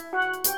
you